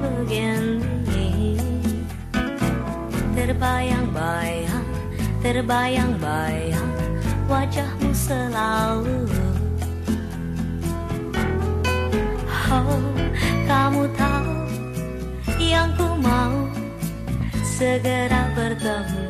begini. Terbayang-bayang, terbayang-bayang Wajahmu selalu. Oh, kamu tahu yang ku mau Segera bertemu.